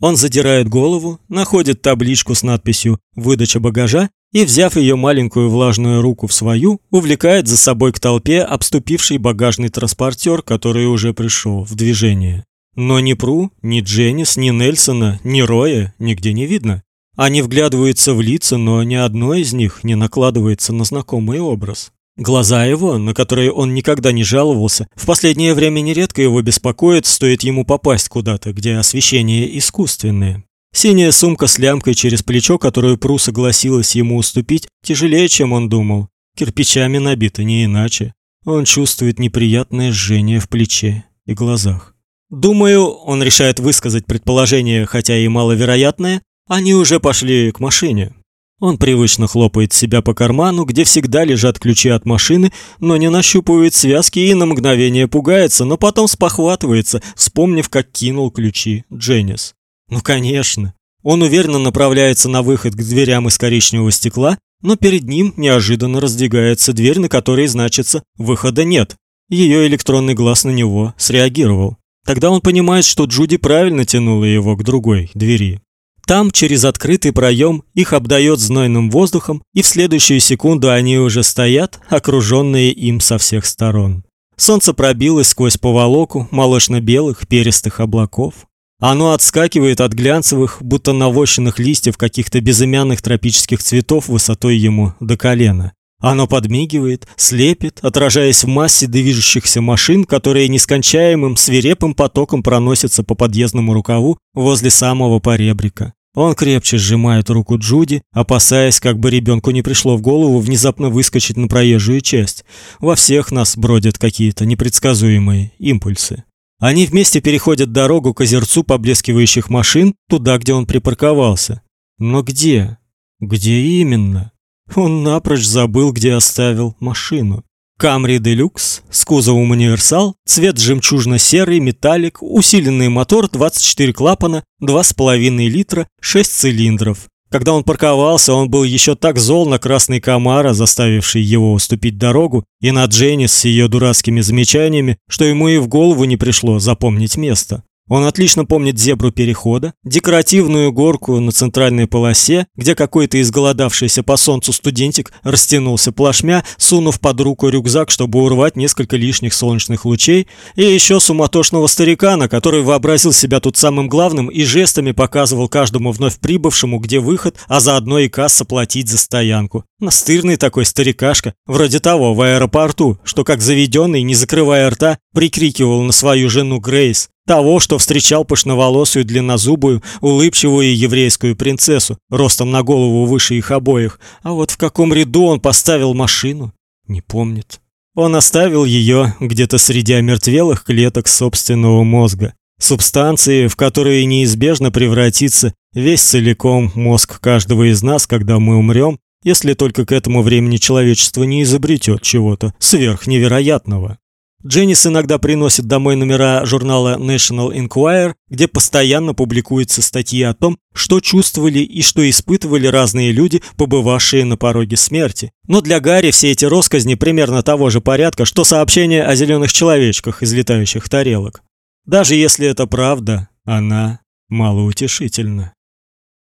Он задирает голову, находит табличку с надписью «Выдача багажа» и, взяв ее маленькую влажную руку в свою, увлекает за собой к толпе обступивший багажный транспортер, который уже пришел в движение. Но ни Пру, ни Дженнис, ни Нельсона, ни Роя нигде не видно. Они вглядываются в лица, но ни одно из них не накладывается на знакомый образ. Глаза его, на которые он никогда не жаловался, в последнее время нередко его беспокоят, стоит ему попасть куда-то, где освещение искусственное. Синяя сумка с лямкой через плечо, которую Пру согласилась ему уступить, тяжелее, чем он думал. Кирпичами набита, не иначе. Он чувствует неприятное жжение в плече и глазах. Думаю, он решает высказать предположение, хотя и маловероятное, они уже пошли к машине. Он привычно хлопает себя по карману, где всегда лежат ключи от машины, но не нащупывает связки и на мгновение пугается, но потом спохватывается, вспомнив, как кинул ключи Дженнис. Ну, конечно. Он уверенно направляется на выход к дверям из коричневого стекла, но перед ним неожиданно раздвигается дверь, на которой значится «выхода нет». Ее электронный глаз на него среагировал. Тогда он понимает, что Джуди правильно тянула его к другой двери. Там, через открытый проем, их обдает знойным воздухом, и в следующую секунду они уже стоят, окруженные им со всех сторон. Солнце пробилось сквозь поволоку молочно-белых перистых облаков. Оно отскакивает от глянцевых, будто навощенных листьев каких-то безымянных тропических цветов высотой ему до колена. Оно подмигивает, слепит, отражаясь в массе движущихся машин, которые нескончаемым свирепым потоком проносятся по подъездному рукаву возле самого поребрика. Он крепче сжимает руку Джуди, опасаясь, как бы ребенку не пришло в голову внезапно выскочить на проезжую часть. Во всех нас бродят какие-то непредсказуемые импульсы. Они вместе переходят дорогу к озерцу поблескивающих машин, туда, где он припарковался. Но где? Где именно? Он напрочь забыл, где оставил машину. Camry Deluxe с кузовом универсал, цвет жемчужно-серый, металлик, усиленный мотор, 24 клапана, 2,5 литра, 6 цилиндров. Когда он парковался, он был еще так зол на красный Камара, заставивший его уступить дорогу, и на Дженнис с ее дурацкими замечаниями, что ему и в голову не пришло запомнить место. Он отлично помнит зебру перехода, декоративную горку на центральной полосе, где какой-то изголодавшийся по солнцу студентик растянулся плашмя, сунув под руку рюкзак, чтобы урвать несколько лишних солнечных лучей, и еще суматошного старикана, который вообразил себя тут самым главным и жестами показывал каждому вновь прибывшему, где выход, а заодно и касса платить за стоянку. Настырный такой старикашка, вроде того в аэропорту, что как заведенный, не закрывая рта, прикрикивал на свою жену Грейс того, что встречал пышноволосую, длиннозубую, улыбчивую еврейскую принцессу, ростом на голову выше их обоих. А вот в каком ряду он поставил машину, не помнит. Он оставил ее где-то среди омертвелых клеток собственного мозга, субстанции, в которые неизбежно превратится весь целиком мозг каждого из нас, когда мы умрем, если только к этому времени человечество не изобретет чего-то сверхневероятного. Дженнис иногда приносит домой номера журнала National Enquirer, где постоянно публикуются статьи о том, что чувствовали и что испытывали разные люди, побывавшие на пороге смерти. Но для Гарри все эти россказни примерно того же порядка, что сообщения о зеленых человечках из летающих тарелок. Даже если это правда, она малоутешительна.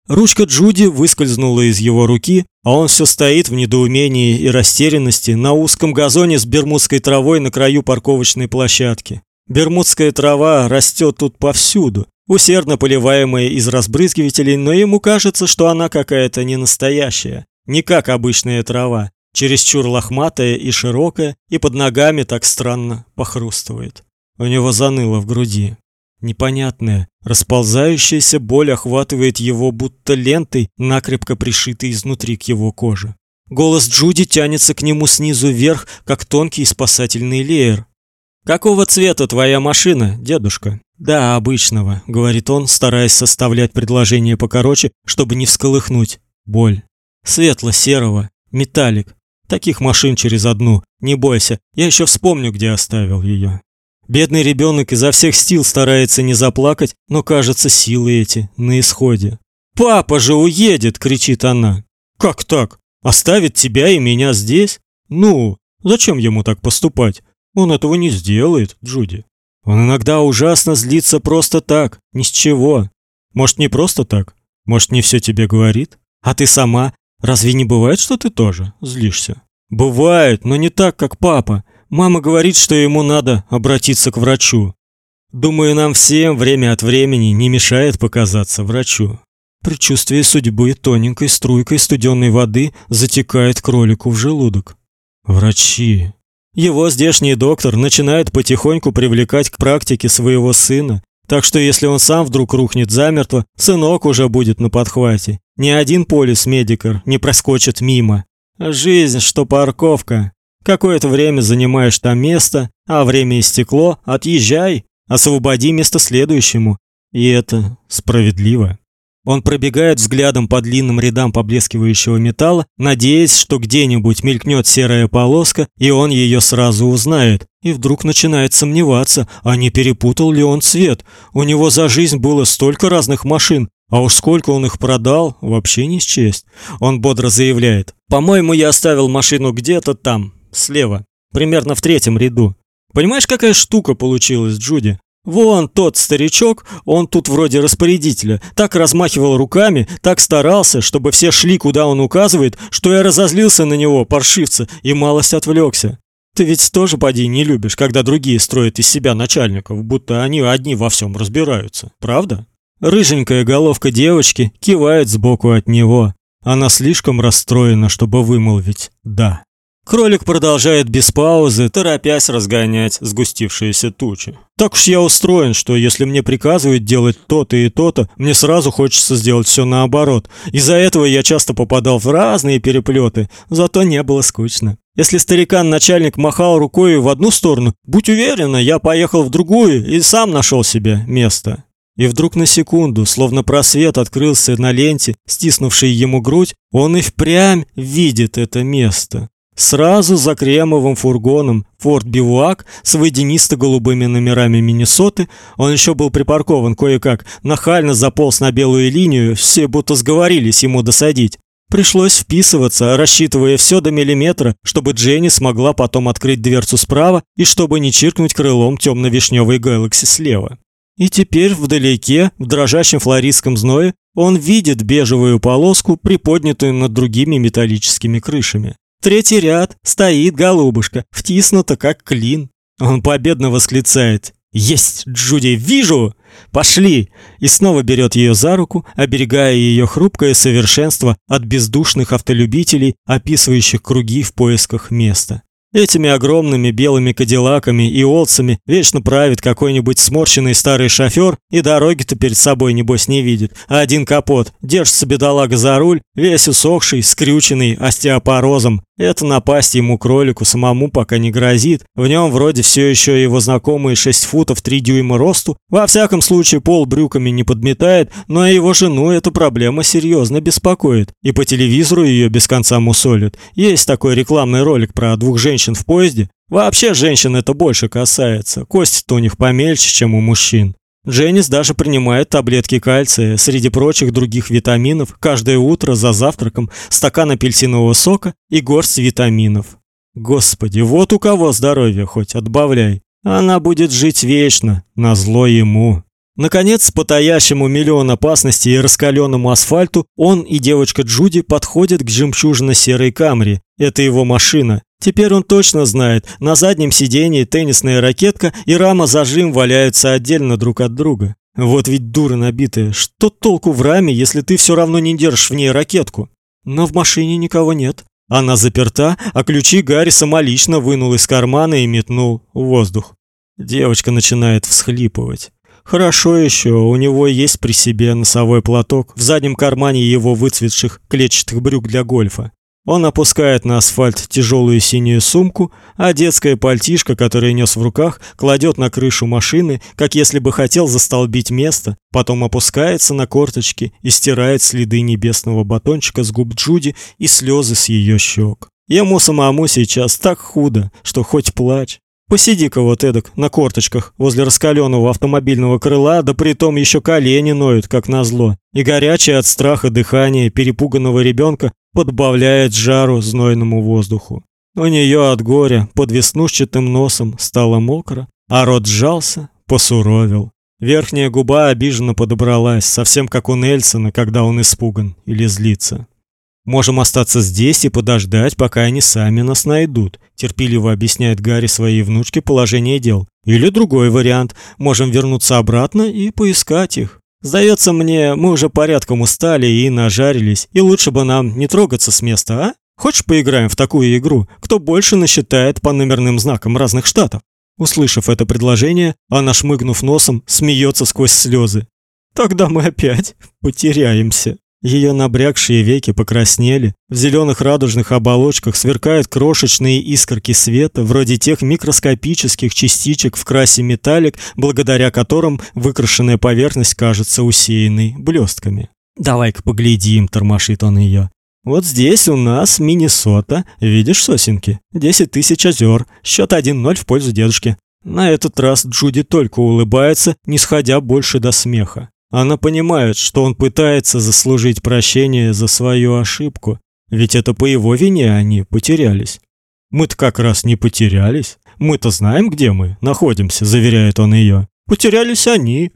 Ручка Джуди выскользнула из его руки, а он все стоит в недоумении и растерянности на узком газоне с бермудской травой на краю парковочной площадки. Бермудская трава растет тут повсюду, усердно поливаемая из разбрызгивателей, но ему кажется, что она какая-то не настоящая, не как обычная трава, чересчур лохматая и широкая, и под ногами так странно похрустывает. У него заныло в груди. Непонятная, расползающаяся боль охватывает его будто лентой, накрепко пришитой изнутри к его коже. Голос Джуди тянется к нему снизу вверх, как тонкий спасательный леер. Какого цвета твоя машина, дедушка? Да, обычного, говорит он, стараясь составлять предложение покороче, чтобы не всколыхнуть боль. Светло-серого, металлик. Таких машин через одну. Не бойся, я еще вспомню, где оставил ее. Бедный ребенок изо всех сил старается не заплакать, но, кажется, силы эти на исходе. «Папа же уедет!» – кричит она. «Как так? Оставит тебя и меня здесь? Ну, зачем ему так поступать? Он этого не сделает, Джуди. Он иногда ужасно злится просто так, ни с чего. Может, не просто так? Может, не все тебе говорит? А ты сама? Разве не бывает, что ты тоже злишься? Бывает, но не так, как папа. Мама говорит, что ему надо обратиться к врачу. Думаю, нам всем время от времени не мешает показаться врачу. Предчувствие судьбы тоненькой струйкой студенной воды затекает кролику в желудок. Врачи. Его здешний доктор начинает потихоньку привлекать к практике своего сына, так что если он сам вдруг рухнет замертво, сынок уже будет на подхвате. Ни один полис-медикар не проскочит мимо. Жизнь, что парковка. Какое-то время занимаешь там место, а время истекло, отъезжай, освободи место следующему. И это справедливо. Он пробегает взглядом по длинным рядам поблескивающего металла, надеясь, что где-нибудь мелькнет серая полоска, и он ее сразу узнает. И вдруг начинает сомневаться, а не перепутал ли он цвет. У него за жизнь было столько разных машин, а уж сколько он их продал, вообще не счесть. Он бодро заявляет: "По-моему, я оставил машину где-то там, слева, примерно в третьем ряду. Понимаешь, какая штука получилась, Джуди? Вон тот старичок, он тут вроде распорядителя, так размахивал руками, так старался, чтобы все шли, куда он указывает, что я разозлился на него, паршивца, и малость отвлекся. Ты ведь тоже поди не любишь, когда другие строят из себя начальников, будто они одни во всем разбираются, правда? Рыженькая головка девочки кивает сбоку от него. Она слишком расстроена, чтобы вымолвить «да». Кролик продолжает без паузы, торопясь разгонять сгустившиеся тучи. Так уж я устроен, что если мне приказывают делать то-то и то-то, мне сразу хочется сделать все наоборот. Из-за этого я часто попадал в разные переплеты, зато не было скучно. Если старикан-начальник махал рукой в одну сторону, будь уверена, я поехал в другую и сам нашел себе место. И вдруг на секунду, словно просвет открылся на ленте, стиснувшей ему грудь, он и впрямь видит это место. Сразу за кремовым фургоном Ford Bivouac с водянисто-голубыми номерами Миннесоты, он еще был припаркован кое-как, нахально заполз на белую линию, все будто сговорились ему досадить. Пришлось вписываться, рассчитывая все до миллиметра, чтобы Дженни смогла потом открыть дверцу справа и чтобы не чиркнуть крылом темно-вишневой Galaxy слева. И теперь вдалеке, в дрожащем флористском зное, он видит бежевую полоску, приподнятую над другими металлическими крышами. Третий ряд стоит голубушка, втиснута как клин. Он победно восклицает: "Есть, Джуди, вижу! Пошли!" И снова берет ее за руку, оберегая ее хрупкое совершенство от бездушных автолюбителей, описывающих круги в поисках места. Этими огромными белыми кадиллаками и олдсами вечно правит какой-нибудь сморщенный старый шофер и дороги-то перед собой небось не видит, а один капот, держится бедолага за руль, весь усохший, скрюченный остеопорозом, это напасть ему кролику самому пока не грозит. В нем вроде все еще его знакомые 6 футов 3 дюйма росту. Во всяком случае, пол брюками не подметает, но его жену эта проблема серьезно беспокоит. И по телевизору ее без конца мусолят. Есть такой рекламный ролик про двух женщин в поезде. Вообще женщин это больше касается. Кости-то у них помельче, чем у мужчин. Дженнис даже принимает таблетки кальция среди прочих других витаминов каждое утро за завтраком, стакан апельсинового сока и горсть витаминов. Господи, вот у кого здоровье хоть отбавляй. Она будет жить вечно, на зло ему. Наконец, по таящему миллион опасностей и раскаленному асфальту, он и девочка Джуди подходят к жемчужно-серой Камри. Это его машина. Теперь он точно знает, на заднем сидении теннисная ракетка и рама зажим валяются отдельно друг от друга. Вот ведь дура набитая. Что толку в раме, если ты все равно не держишь в ней ракетку? Но в машине никого нет. Она заперта, а ключи Гарри самолично вынул из кармана и метнул в воздух. Девочка начинает всхлипывать. Хорошо еще, у него есть при себе носовой платок в заднем кармане его выцветших клетчатых брюк для гольфа. Он опускает на асфальт тяжелую синюю сумку, а детское пальтишко, которое нес в руках, кладет на крышу машины, как если бы хотел застолбить место, потом опускается на корточки и стирает следы небесного батончика с губ Джуди и слезы с ее щек. Ему самому сейчас так худо, что хоть плачь. Посиди-ка вот эдак на корточках возле раскаленного автомобильного крыла, да притом еще колени ноют, как назло, и горячее от страха дыхание перепуганного ребенка подбавляет жару знойному воздуху. У нее от горя под веснушчатым носом стало мокро, а рот сжался, посуровил. Верхняя губа обиженно подобралась, совсем как у Нельсона, когда он испуган или злится. Можем остаться здесь и подождать, пока они сами нас найдут, терпеливо объясняет Гарри своей внучке положение дел. Или другой вариант, можем вернуться обратно и поискать их. Сдается мне, мы уже порядком устали и нажарились, и лучше бы нам не трогаться с места, а? Хочешь поиграем в такую игру? Кто больше насчитает по номерным знакам разных штатов? Услышав это предложение, она шмыгнув носом, смеется сквозь слезы. Тогда мы опять потеряемся. Ее набрякшие веки покраснели, в зеленых радужных оболочках сверкают крошечные искорки света, вроде тех микроскопических частичек в красе металлик, благодаря которым выкрашенная поверхность кажется усеянной блестками. Давай-ка поглядим, тормошит он ее. Вот здесь у нас Миннесота. Видишь сосенки? Десять тысяч озер. Счет 1-0 в пользу дедушки. На этот раз Джуди только улыбается, не сходя больше до смеха. Она понимает, что он пытается заслужить прощение за свою ошибку, ведь это по его вине они потерялись. Мы-то как раз не потерялись. Мы-то знаем, где мы находимся, заверяет он ее. Потерялись они.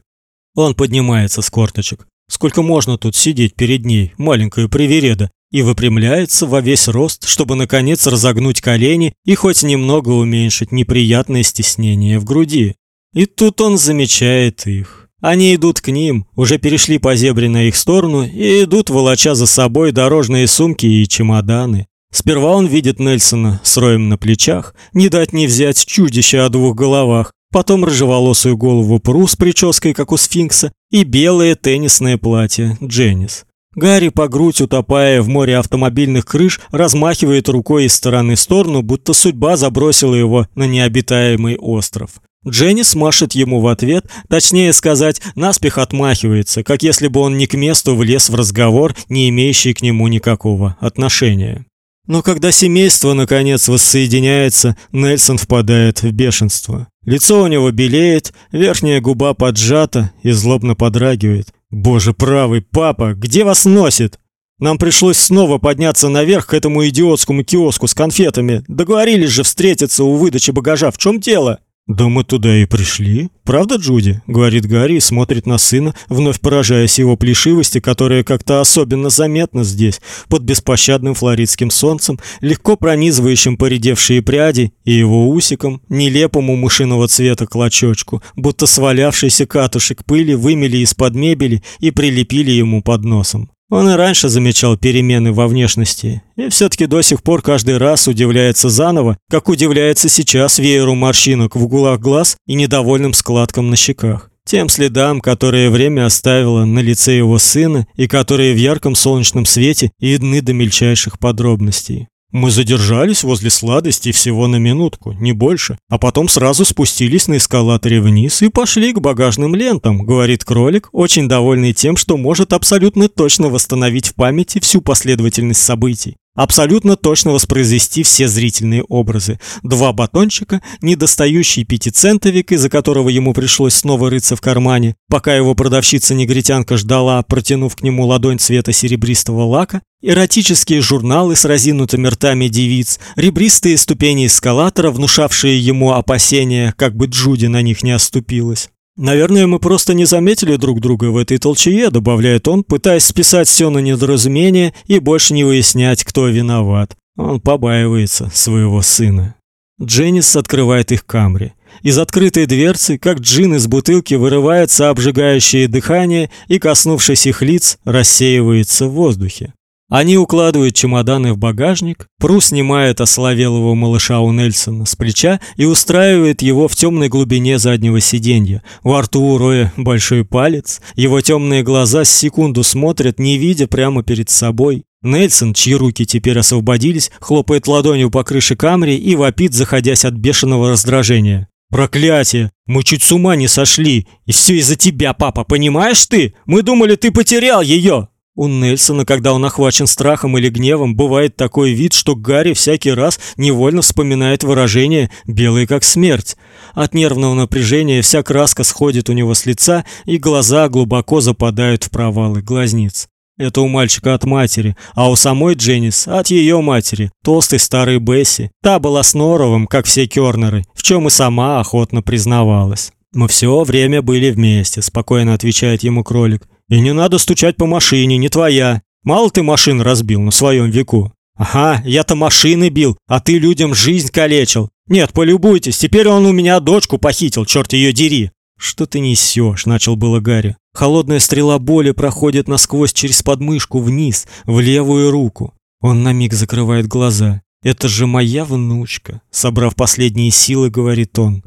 Он поднимается с корточек. Сколько можно тут сидеть перед ней, маленькая привереда, и выпрямляется во весь рост, чтобы наконец разогнуть колени и хоть немного уменьшить неприятное стеснение в груди. И тут он замечает их. Они идут к ним, уже перешли по зебре на их сторону и идут, волоча за собой дорожные сумки и чемоданы. Сперва он видит Нельсона с роем на плечах, не дать не взять чудище о двух головах, потом рыжеволосую голову Пру с прической, как у сфинкса, и белое теннисное платье Дженнис. Гарри по грудь утопая в море автомобильных крыш, размахивает рукой из стороны в сторону, будто судьба забросила его на необитаемый остров. Дженни смашет ему в ответ, точнее сказать, наспех отмахивается, как если бы он не к месту влез в разговор, не имеющий к нему никакого отношения. Но когда семейство наконец воссоединяется, Нельсон впадает в бешенство. Лицо у него белеет, верхняя губа поджата и злобно подрагивает. Боже правый, папа, где вас носит? Нам пришлось снова подняться наверх к этому идиотскому киоску с конфетами. Договорились же встретиться у выдачи багажа. В чем дело? «Да мы туда и пришли. Правда, Джуди?» — говорит Гарри и смотрит на сына, вновь поражаясь его плешивости, которая как-то особенно заметна здесь, под беспощадным флоридским солнцем, легко пронизывающим поредевшие пряди и его усиком, нелепому мышиного цвета клочочку, будто свалявшийся катушек пыли вымели из-под мебели и прилепили ему под носом. Он и раньше замечал перемены во внешности, и все таки до сих пор каждый раз удивляется заново, как удивляется сейчас вееру морщинок в углах глаз и недовольным складкам на щеках. Тем следам, которые время оставило на лице его сына и которые в ярком солнечном свете видны до мельчайших подробностей. Мы задержались возле сладостей всего на минутку, не больше, а потом сразу спустились на эскалаторе вниз и пошли к багажным лентам, говорит кролик, очень довольный тем, что может абсолютно точно восстановить в памяти всю последовательность событий абсолютно точно воспроизвести все зрительные образы. Два батончика, недостающий пятицентовик, из-за которого ему пришлось снова рыться в кармане, пока его продавщица-негритянка ждала, протянув к нему ладонь цвета серебристого лака, эротические журналы с разинутыми ртами девиц, ребристые ступени эскалатора, внушавшие ему опасения, как бы Джуди на них не оступилась. Наверное, мы просто не заметили друг друга в этой толчее, добавляет он, пытаясь списать все на недоразумение и больше не выяснять, кто виноват. Он побаивается своего сына. Дженнис открывает их камри. Из открытой дверцы, как джин из бутылки, вырывается обжигающее дыхание и, коснувшись их лиц, рассеивается в воздухе. Они укладывают чемоданы в багажник, Пру снимает ословелого малыша у Нельсона с плеча и устраивает его в темной глубине заднего сиденья. Во рту у Роя большой палец, его темные глаза с секунду смотрят, не видя прямо перед собой. Нельсон, чьи руки теперь освободились, хлопает ладонью по крыше Камри и вопит, заходясь от бешеного раздражения. Проклятие! Мы чуть с ума не сошли, и все из-за тебя, папа, понимаешь ты? Мы думали, ты потерял ее!» У Нельсона, когда он охвачен страхом или гневом, бывает такой вид, что Гарри всякий раз невольно вспоминает выражение «белый как смерть». От нервного напряжения вся краска сходит у него с лица, и глаза глубоко западают в провалы глазниц. Это у мальчика от матери, а у самой Дженнис от ее матери, толстой старой Бесси. Та была с Норовым, как все Кёрнеры, в чем и сама охотно признавалась. Мы все время были вместе, спокойно отвечает ему кролик. И не надо стучать по машине, не твоя. Мало ты машин разбил на своем веку. Ага, я-то машины бил, а ты людям жизнь калечил. Нет, полюбуйтесь, теперь он у меня дочку похитил, черт ее дери. Что ты несешь? начал было Гарри. Холодная стрела боли проходит насквозь через подмышку вниз, в левую руку. Он на миг закрывает глаза. Это же моя внучка, собрав последние силы, говорит он.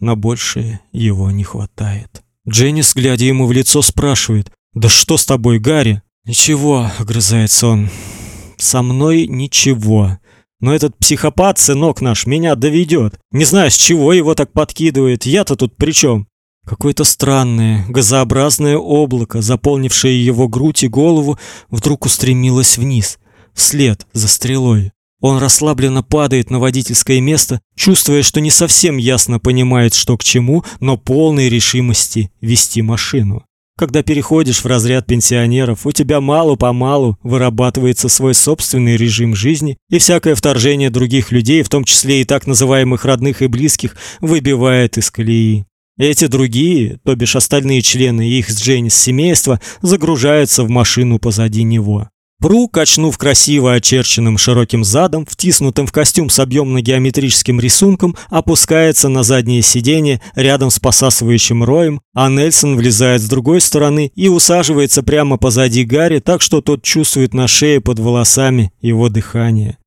На большее его не хватает. Дженнис, глядя ему в лицо, спрашивает: "Да что с тобой, Гарри?" "Ничего", огрызается он. "Со мной ничего. Но этот психопат, сынок наш, меня доведет. Не знаю, с чего его так подкидывает. Я-то тут причем? Какое-то странное, газообразное облако, заполнившее его грудь и голову, вдруг устремилось вниз, вслед за стрелой. Он расслабленно падает на водительское место, чувствуя, что не совсем ясно понимает, что к чему, но полной решимости вести машину. Когда переходишь в разряд пенсионеров, у тебя мало-помалу вырабатывается свой собственный режим жизни, и всякое вторжение других людей, в том числе и так называемых родных и близких, выбивает из колеи. Эти другие, то бишь остальные члены их с Дженнис семейства, загружаются в машину позади него. Пру, качнув красиво очерченным широким задом, втиснутым в костюм с объемно-геометрическим рисунком, опускается на заднее сиденье рядом с посасывающим роем, а Нельсон влезает с другой стороны и усаживается прямо позади Гарри, так что тот чувствует на шее под волосами его дыхание.